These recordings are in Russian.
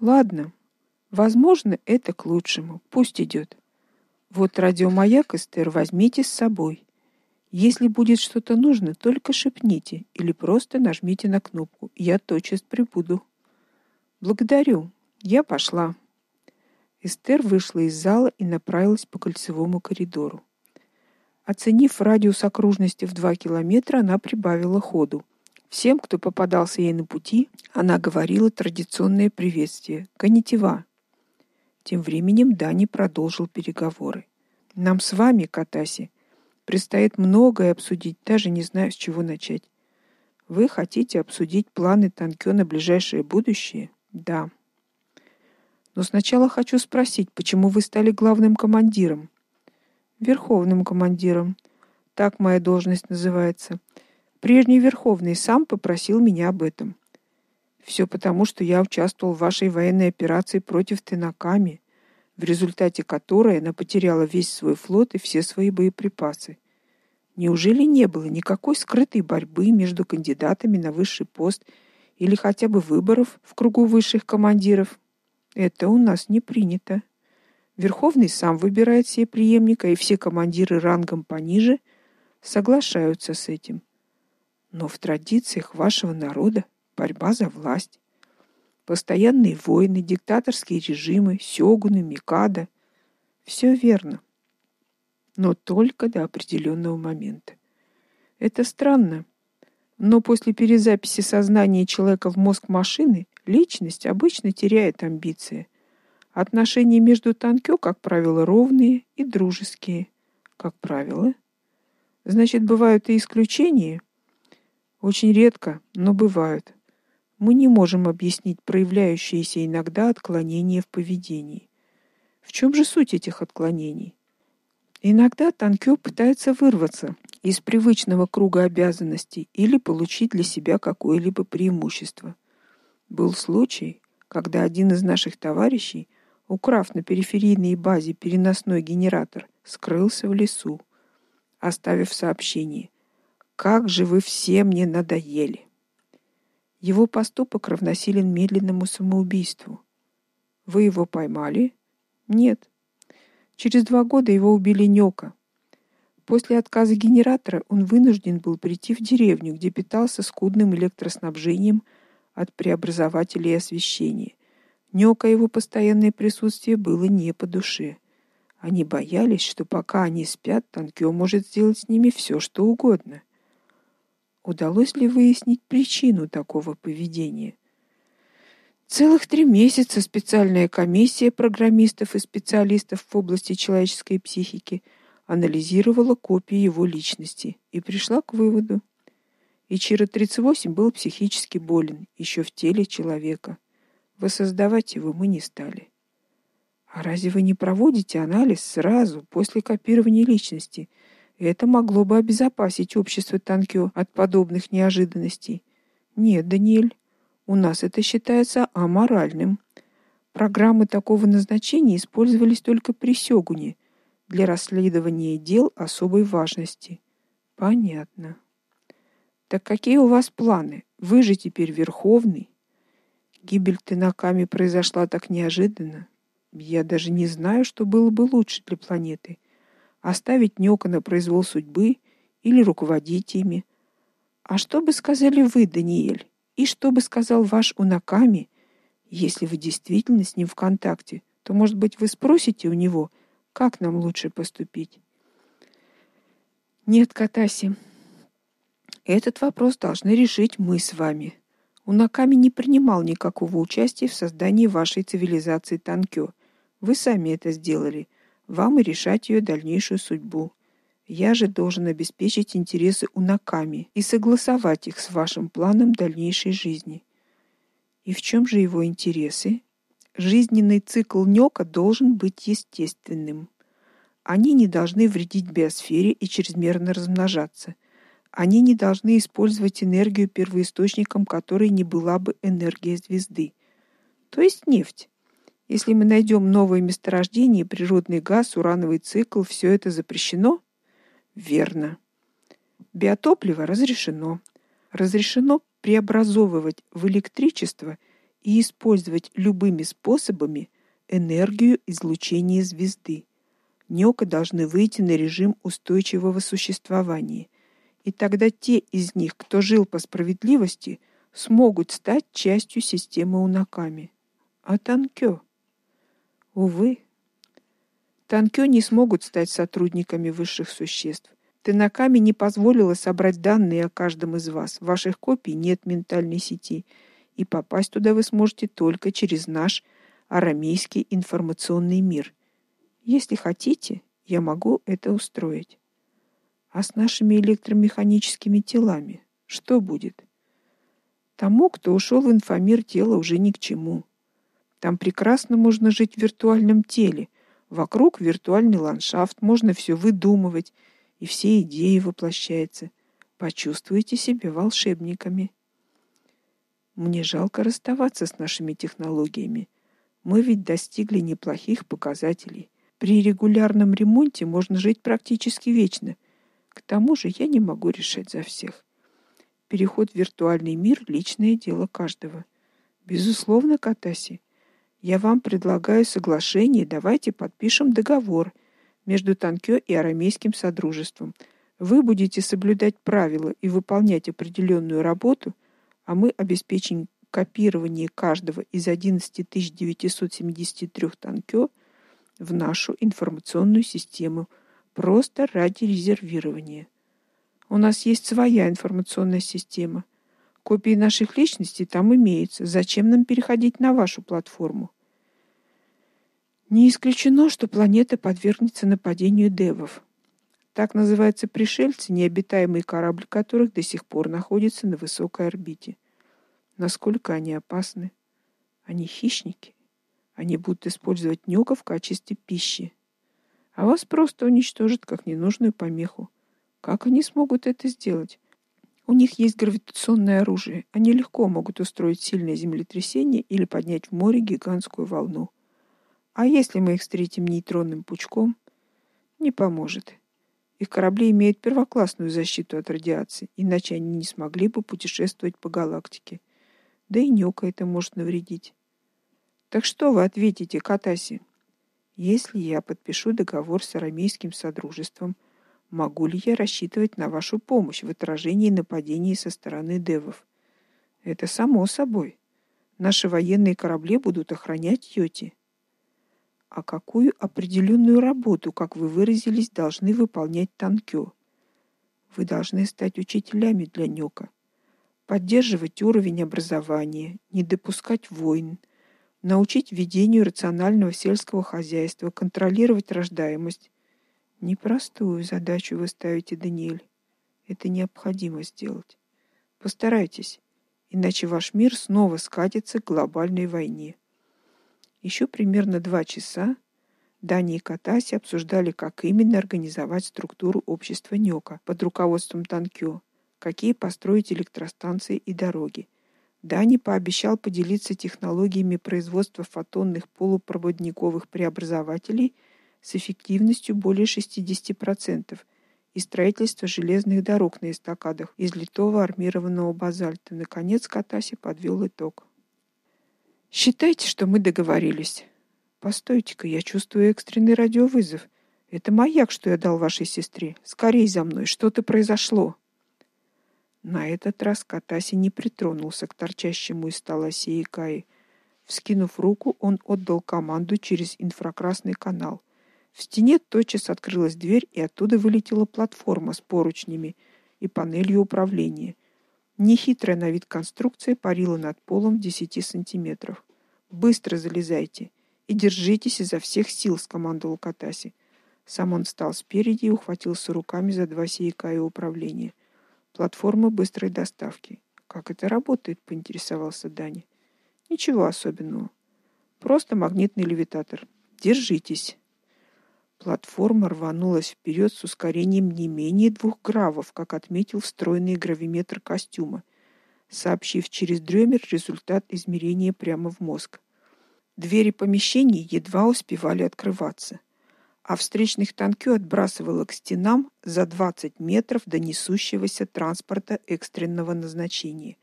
Ладно. Возможно, это к лучшему. Пусть идет. Вот радиомаяк, Эстер, возьмите с собой. Если будет что-то нужно, только шепните или просто нажмите на кнопку. Я тотчас прибуду. Благодарю. Я пошла. Эстер вышла из зала и направилась по кольцевому коридору. Оценив радиус окружности в 2 километра, она прибавила ходу. Всем, кто попадался ей на пути, она говорила традиционное приветствие: "Коннитива". Тем временем Дани продолжил переговоры. Нам с вами, Катаси, предстоит многое обсудить, даже не знаю, с чего начать. Вы хотите обсудить планы Танкё на ближайшее будущее? Да. Но сначала хочу спросить, почему вы стали главным командиром? Верховным командиром. Так моя должность называется. Прежний верховный сам попросил меня об этом. Все потому, что я участвовал в вашей военной операции против Тенаками, в результате которой она потеряла весь свой флот и все свои боеприпасы. Неужели не было никакой скрытой борьбы между кандидатами на высший пост или хотя бы выборов в кругу высших командиров? Это у нас не принято. Верховный сам выбирает себе преемника, и все командиры рангом пониже соглашаются с этим. Но в традициях вашего народа борьба за власть, постоянные войны, диктаторские режимы, сёгуны, микадо все верно. Но только до определенного момента. Это странно. Но после перезаписи сознания человека в мозг машины личность обычно теряет амбиции. Отношения между танкё, как правило, ровные и дружеские, как правило. Значит, бывают и исключения. Очень редко, но бывают. Мы не можем объяснить проявляющиеся иногда отклонения в поведении. В чем же суть этих отклонений? Иногда танкё пытается вырваться из привычного круга обязанностей или получить для себя какое-либо преимущество. Был случай, когда один из наших товарищей, украв на периферийной базе переносной генератор, скрылся в лесу, оставив сообщение: "Как же вы все мне надоели". Его поступок равносилен медленному самоубийству. Вы его поймали? Нет. Через два года его убили Нёка. После отказа генератора он вынужден был прийти в деревню, где питался скудным электроснабжением от преобразователей освещения. Нёка его постоянное присутствие было не по душе. Они боялись, что пока они спят, Танкё может сделать с ними все, что угодно. Удалось ли выяснить причину такого поведения? Целых три месяца специальная комиссия программистов и специалистов в области человеческой психики анализировала копии его личности и пришла к выводу, Ичиро 38 был психически болен еще в теле человека. Воссоздавать его мы не стали. А разве вы не проводите анализ сразу после копирования личности? Это могло бы обезопасить общество Танкё от подобных неожиданностей. Нет, Даниэль, у нас это считается аморальным. Программы такого назначения использовались только при сёгуне для расследования дел особой важности. Понятно. Так какие у вас планы? Вы же теперь верховный. Гибель Тенаками произошла так неожиданно. Я даже не знаю, что было бы лучше для планеты: оставить Нёка на произвол судьбы или руководить ими. А что бы сказали вы, Даниэль? И что бы сказал ваш Унаками, если вы действительно с ним в контакте? То, может быть, вы спросите у него, как нам лучше поступить? Нет, Катаси, этот вопрос должны решить мы с вами. Унаками не принимал никакого участия в создании вашей цивилизации Танкё. Вы сами это сделали. Вам и решать ее дальнейшую судьбу. Я же должен обеспечить интересы Унаками и согласовать их с вашим планом дальнейшей жизни. И в чем же его интересы? Жизненный цикл Нёка должен быть естественным. Они не должны вредить биосфере и чрезмерно размножаться. Они не должны использовать энергию первоисточником которой не была бы энергия звезды, то есть нефть. Если мы найдем новое месторождение, природный газ, урановый цикл, все это запрещено? Верно. Биотопливо разрешено. Разрешено преобразовывать в электричество и использовать любыми способами энергию излучения звезды. Нёка должны выйти на режим устойчивого существования. И тогда те из них, кто жил по справедливости, смогут стать частью системы Унаками. А Танкё? Увы, Танкё не смогут стать сотрудниками высших существ. Тынаками не позволила собрать данные о каждом из вас. В ваших копий нет ментальной сети, и попасть туда вы сможете только через наш арамейский информационный мир. Если хотите, я могу это устроить. А с нашими электромеханическими телами что будет? Тому, кто ушел в инфомир, тело уже ни к чему. Там прекрасно можно жить в виртуальном теле. Вокруг виртуальный ландшафт, можно все выдумывать, и все идеи воплощаются. Почувствуйте себя волшебниками. Мне жалко расставаться с нашими технологиями. Мы ведь достигли неплохих показателей. При регулярном ремонте можно жить практически вечно. К тому же я не могу решать за всех. Переход в виртуальный мир личное дело каждого. Безусловно, Катаси. Я вам предлагаю соглашение, давайте подпишем договор между Танкё и Арамейским содружеством. Вы будете соблюдать правила и выполнять определенную работу, а мы обеспечим копирование каждого из 11973 Танкё в нашу информационную систему просто ради резервирования. У нас есть своя информационная система. Копии наших личностей там имеются. Зачем нам переходить на вашу платформу? Не исключено, что планета подвергнется нападению девов. Так называются пришельцы, необитаемый корабль которых до сих пор находится на высокой орбите. Насколько они опасны? Они хищники. Они будут использовать нёка в качестве пищи. А вас просто уничтожат как ненужную помеху. Как они смогут это сделать? У них есть гравитационное оружие. Они легко могут устроить сильное землетрясение или поднять в море гигантскую волну. А если мы их встретим нейтронным пучком, не поможет. Их корабли имеют первоклассную защиту от радиации, иначе они не смогли бы путешествовать по галактике. Да и нёка это может навредить. Так что вы ответите Катаси? Если я подпишу договор с арамейским содружеством, могу ли я рассчитывать на вашу помощь в отражении нападений со стороны девов? Это само собой. Наши военные корабли будут охранять Йоти а какую определенную работу, как вы выразились, должны выполнять танкё. Вы должны стать учителями для Нёка, поддерживать уровень образования, не допускать войн, научить ведению рационального сельского хозяйства, контролировать рождаемость. Непростую задачу вы ставите, Даниэль. Это необходимо сделать. Постарайтесь, иначе ваш мир снова скатится к глобальной войне. Еще примерно два часа Дани и Катаси обсуждали, как именно организовать структуру общества Нёка под руководством Танкё, какие построить электростанции и дороги. Дани пообещал поделиться технологиями производства фотонных полупроводниковых преобразователей с эффективностью более 60% и строительство железных дорог на эстакадах из литого армированного базальта. Наконец Катаси подвел итог. Считайте, что мы договорились. Постойте-ка, я чувствую экстренный радиовызов. Это маяк, что я дал вашей сестре. Скорей за мной, что-то произошло. На этот раз Катаси не притронулся к торчащему из стола Сейкаи. Вскинув руку, он отдал команду через инфракрасный канал. В стене тотчас открылась дверь, и оттуда вылетела платформа с поручнями и панелью управления. Нехитрая на вид конструкция парила над полом в 10 сантиметров. Быстро залезайте и держитесь изо всех сил, скомандовал Катаси. Сам он встал спереди и ухватился руками за два сейка и управления. Платформа быстрой доставки. Как это работает, поинтересовался Дани. Ничего особенного. Просто магнитный левитатор. Держитесь. Платформа рванулась вперед с ускорением не менее двух гравов, как отметил встроенный гравиметр костюма, сообщив через дрёмер результат измерения прямо в мозг. Двери помещений едва успевали открываться, а встречных танкё отбрасывало к стенам за 20 метров до несущегося транспорта экстренного назначения.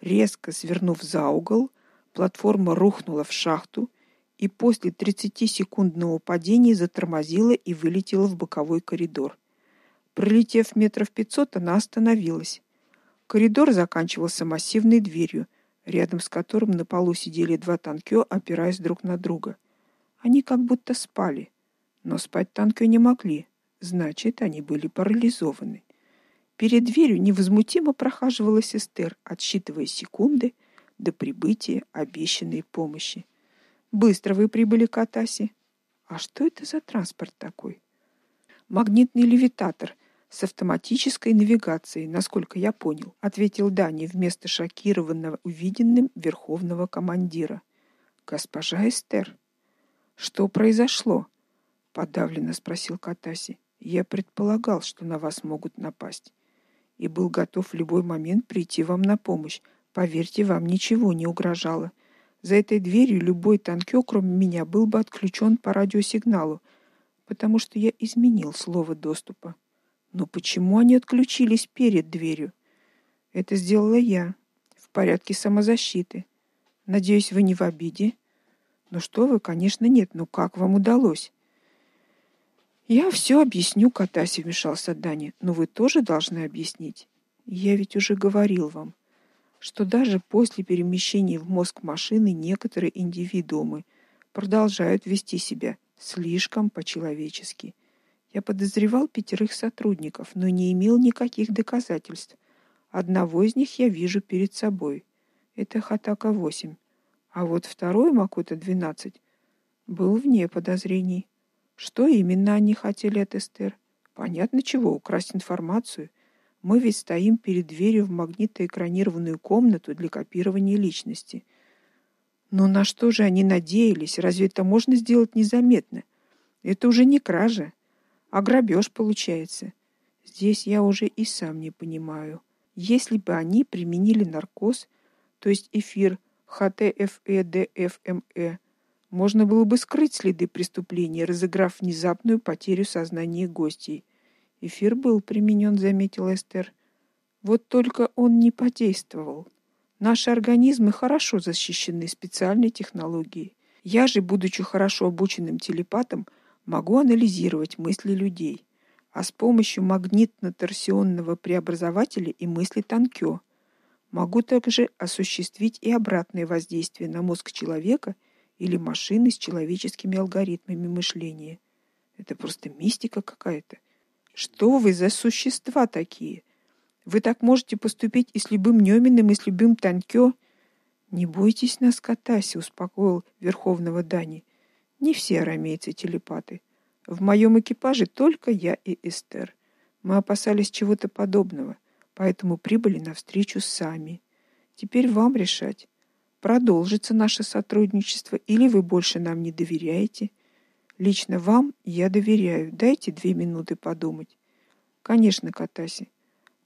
Резко свернув за угол, Платформа рухнула в шахту и после 30-секундного падения затормозила и вылетела в боковой коридор. Пролетев метров пятьсот, она остановилась. Коридор заканчивался массивной дверью, рядом с которым на полу сидели два танкё, опираясь друг на друга. Они как будто спали, но спать танкё не могли. Значит, они были парализованы. Перед дверью невозмутимо прохаживала сестер, отсчитывая секунды до прибытия обещанной помощи. Быстро вы прибыли к Атасе. А что это за транспорт такой? Магнитный левитатор с автоматической навигацией, насколько я понял, ответил Дани вместо шокированного увиденным верховного командира. Госпожа Эстер, что произошло? подавленно спросил Катаси. Я предполагал, что на вас могут напасть, и был готов в любой момент прийти вам на помощь. Поверьте, вам ничего не угрожало. За этой дверью любой танкё, кроме меня, был бы отключен по радиосигналу, потому что я изменил слово доступа. Но почему они отключились перед дверью? Это сделала я в порядке самозащиты. Надеюсь, вы не в обиде. Ну что вы, конечно, нет. Но как вам удалось? Я все объясню, Катаси вмешался Дани. Но вы тоже должны объяснить. Я ведь уже говорил вам, что даже после перемещения в мозг машины некоторые индивидуумы продолжают вести себя слишком по-человечески. Я подозревал пятерых сотрудников, но не имел никаких доказательств. Одного из них я вижу перед собой. Это Хатака-8. А вот второй Макота-12 был вне подозрений. Что именно они хотели от Эстер? Понятно чего, украсть информацию. Мы ведь стоим перед дверью в магнитоэкранированную комнату для копирования личности. Но на что же они надеялись? Разве это можно сделать незаметно? Это уже не кража а грабеж получается. Здесь я уже и сам не понимаю. Если бы они применили наркоз, то есть эфир ХТФЭ-ДФМЭ, можно было бы скрыть следы преступления, разыграв внезапную потерю сознания гостей. Эфир был применен, заметил Эстер. Вот только он не подействовал. Наши организмы хорошо защищены специальной технологией. Я же, будучи хорошо обученным телепатом, могу анализировать мысли людей, а с помощью магнитно-торсионного преобразователя и мысли Танкё могу также осуществить и обратное воздействие на мозг человека или машины с человеческими алгоритмами мышления. Это просто мистика какая-то. Что вы за существа такие? Вы так можете поступить и с любым Нёминым, и с любым Танкё? Не бойтесь нас, Катаси, успокоил Верховного Дани. Не все арамейцы телепаты. В моем экипаже только я и Эстер. Мы опасались чего-то подобного, поэтому прибыли навстречу сами. Теперь вам решать, продолжится наше сотрудничество или вы больше нам не доверяете. Лично вам я доверяю. Дайте две минуты подумать. Конечно, Катаси.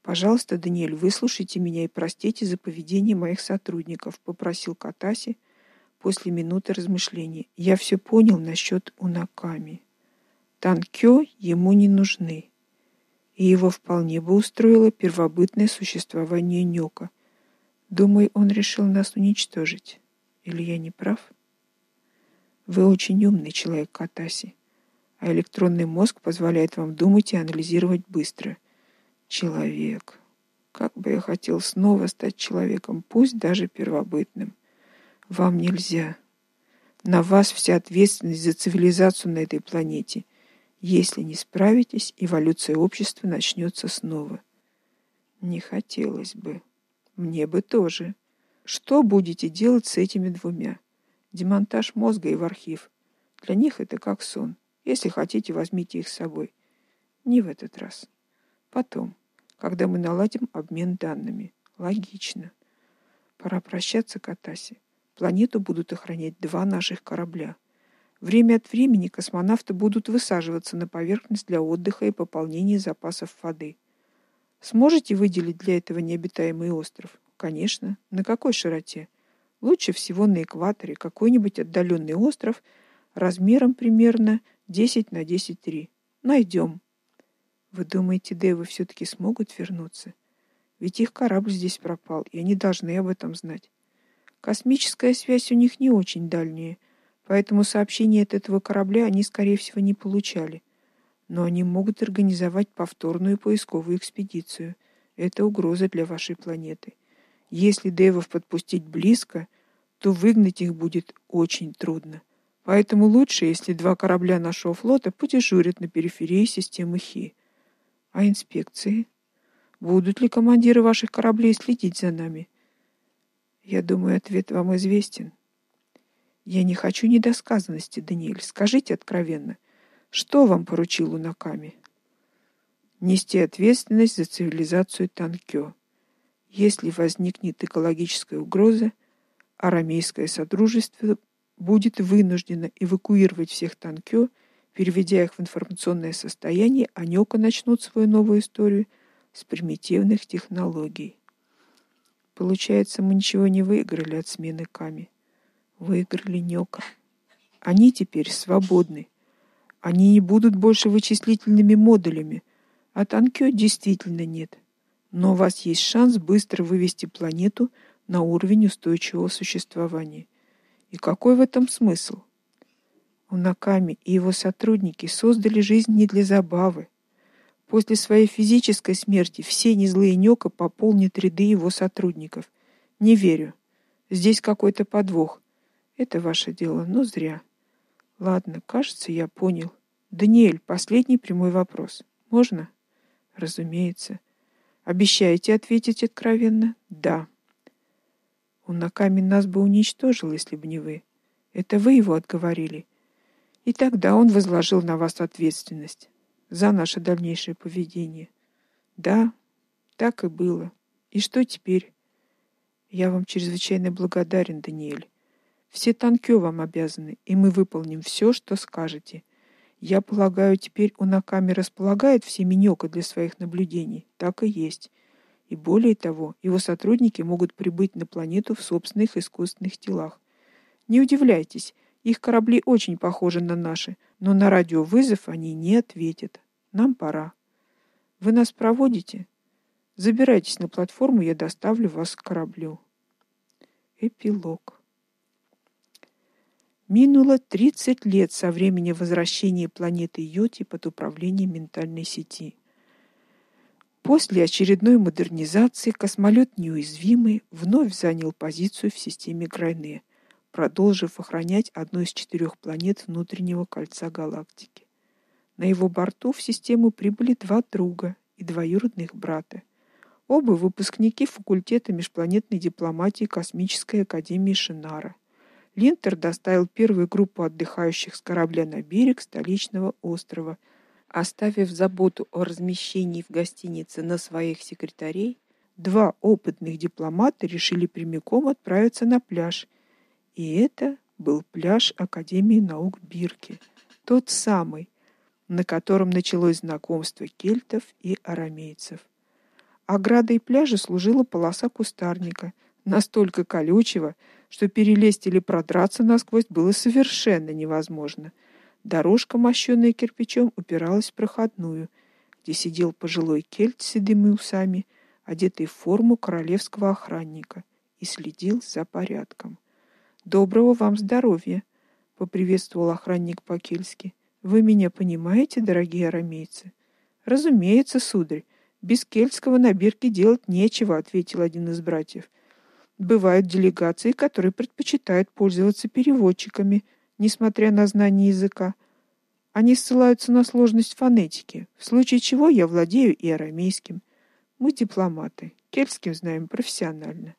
Пожалуйста, Даниэль, выслушайте меня и простите за поведение моих сотрудников, попросил Катаси после минуты размышлений. Я все понял насчет Унаками. Танкё ему не нужны, и его вполне бы устроило первобытное существование Нёка. Думаю, он решил нас уничтожить. Или я не прав? Вы очень умный человек, Катаси, а электронный мозг позволяет вам думать и анализировать быстро. Человек. Как бы я хотел снова стать человеком, пусть даже первобытным. Вам нельзя. На вас вся ответственность за цивилизацию на этой планете. Если не справитесь, эволюция общества начнется снова. Не хотелось бы. Мне бы тоже. Что будете делать с этими двумя? Демонтаж мозга и в архив. Для них это как сон. Если хотите, возьмите их с собой. Не в этот раз. Потом, когда мы наладим обмен данными. Логично. Пора прощаться, Катаси. Планету будут охранять два наших корабля. Время от времени космонавты будут высаживаться на поверхность для отдыха и пополнения запасов воды. Сможете выделить для этого необитаемый остров? Конечно. На какой широте? Лучше всего на экваторе, какой-нибудь отдаленный остров размером примерно 10 на 10,3. Найдем. Вы думаете, девы все таки смогут вернуться? Ведь их корабль здесь пропал, и они должны об этом знать. Космическая связь у них не очень дальняя, поэтому сообщения от этого корабля они скорее всего не получали. Но они могут организовать повторную поисковую экспедицию. Это угроза для вашей планеты. Если девов подпустить близко, то выгнать их будет очень трудно. Поэтому лучше, если два корабля нашего флота подежурят на периферии системы Хи. А инспекции? Будут ли командиры ваших кораблей следить за нами? Я думаю, ответ вам известен. Я не хочу недосказанности, Даниэль. Скажите откровенно, что вам поручил Унаками? Нести ответственность за цивилизацию Танкё. Если возникнет экологическая угроза, арамейское содружество будет вынуждено эвакуировать всех Танкё, переведя их в информационное состояние, а Нёка начнут свою новую историю с примитивных технологий. Получается, мы ничего не выиграли от смены Ками. Выиграли Нёка. Они теперь свободны. Они не будут больше вычислительными модулями, а Танкё действительно нет. Но у вас есть шанс быстро вывести планету на уровень устойчивого существования. И какой в этом смысл? Унаками и его сотрудники создали жизнь не для забавы. После своей физической смерти все незлые нёка пополнят ряды его сотрудников. Не верю. Здесь какой-то подвох. Это ваше дело, но зря. Ладно, кажется, я понял. Даниэль, последний прямой вопрос. Можно? Разумеется. Обещаете ответить откровенно? Да. Унаками нас бы уничтожил, если бы не вы. Это вы его отговорили. И тогда он возложил на вас ответственность за наше дальнейшее поведение. Да, так и было. И что теперь? Я вам чрезвычайно благодарен, Даниэль. Все танкё вам обязаны, и мы выполним все, что скажете. Я полагаю, теперь у Наками располагает всеми нёка для своих наблюдений. Так и есть. И более того, его сотрудники могут прибыть на планету в собственных искусственных телах. Не удивляйтесь, их корабли очень похожи на наши, но на радиовызов они не ответят. Нам пора. Вы нас проводите? Забирайтесь на платформу, я доставлю вас к кораблю. Эпилог. Минуло 30 лет со времени возвращения планеты Йоти под управление ментальной сети. После очередной модернизации космолет неуязвимый вновь занял позицию в системе Грайне, продолжив охранять одну из четырех планет внутреннего кольца галактики. На его борту в систему прибыли два друга и двоюродных брата. Оба выпускники факультета межпланетной дипломатии Космической академии Шинара. Линтер доставил первую группу отдыхающих с корабля на берег столичного острова – Оставив заботу о размещении в гостинице на своих секретарей, два опытных дипломата решили прямиком отправиться на пляж. И это был пляж Академии наук Бирки, тот самый, на котором началось знакомство кельтов и арамейцев. Оградой пляжа служила полоса кустарника, настолько колючего, что перелезть или продраться насквозь было совершенно невозможно – Дорожка, мощенная кирпичом, упиралась в проходную, где сидел пожилой кельт с седыми усами, одетый в форму королевского охранника, и следил за порядком. Доброго вам здоровья, поприветствовал охранник по-кельтски. Вы меня понимаете, дорогие арамейцы? Разумеется, сударь. Без кельтского на бирке делать нечего, ответил один из братьев. Бывают делегации, которые предпочитают пользоваться переводчиками, несмотря на знание языка. Они ссылаются на сложность фонетики, в случае чего я владею и арамейским. Мы дипломаты, кельтским знаем профессионально.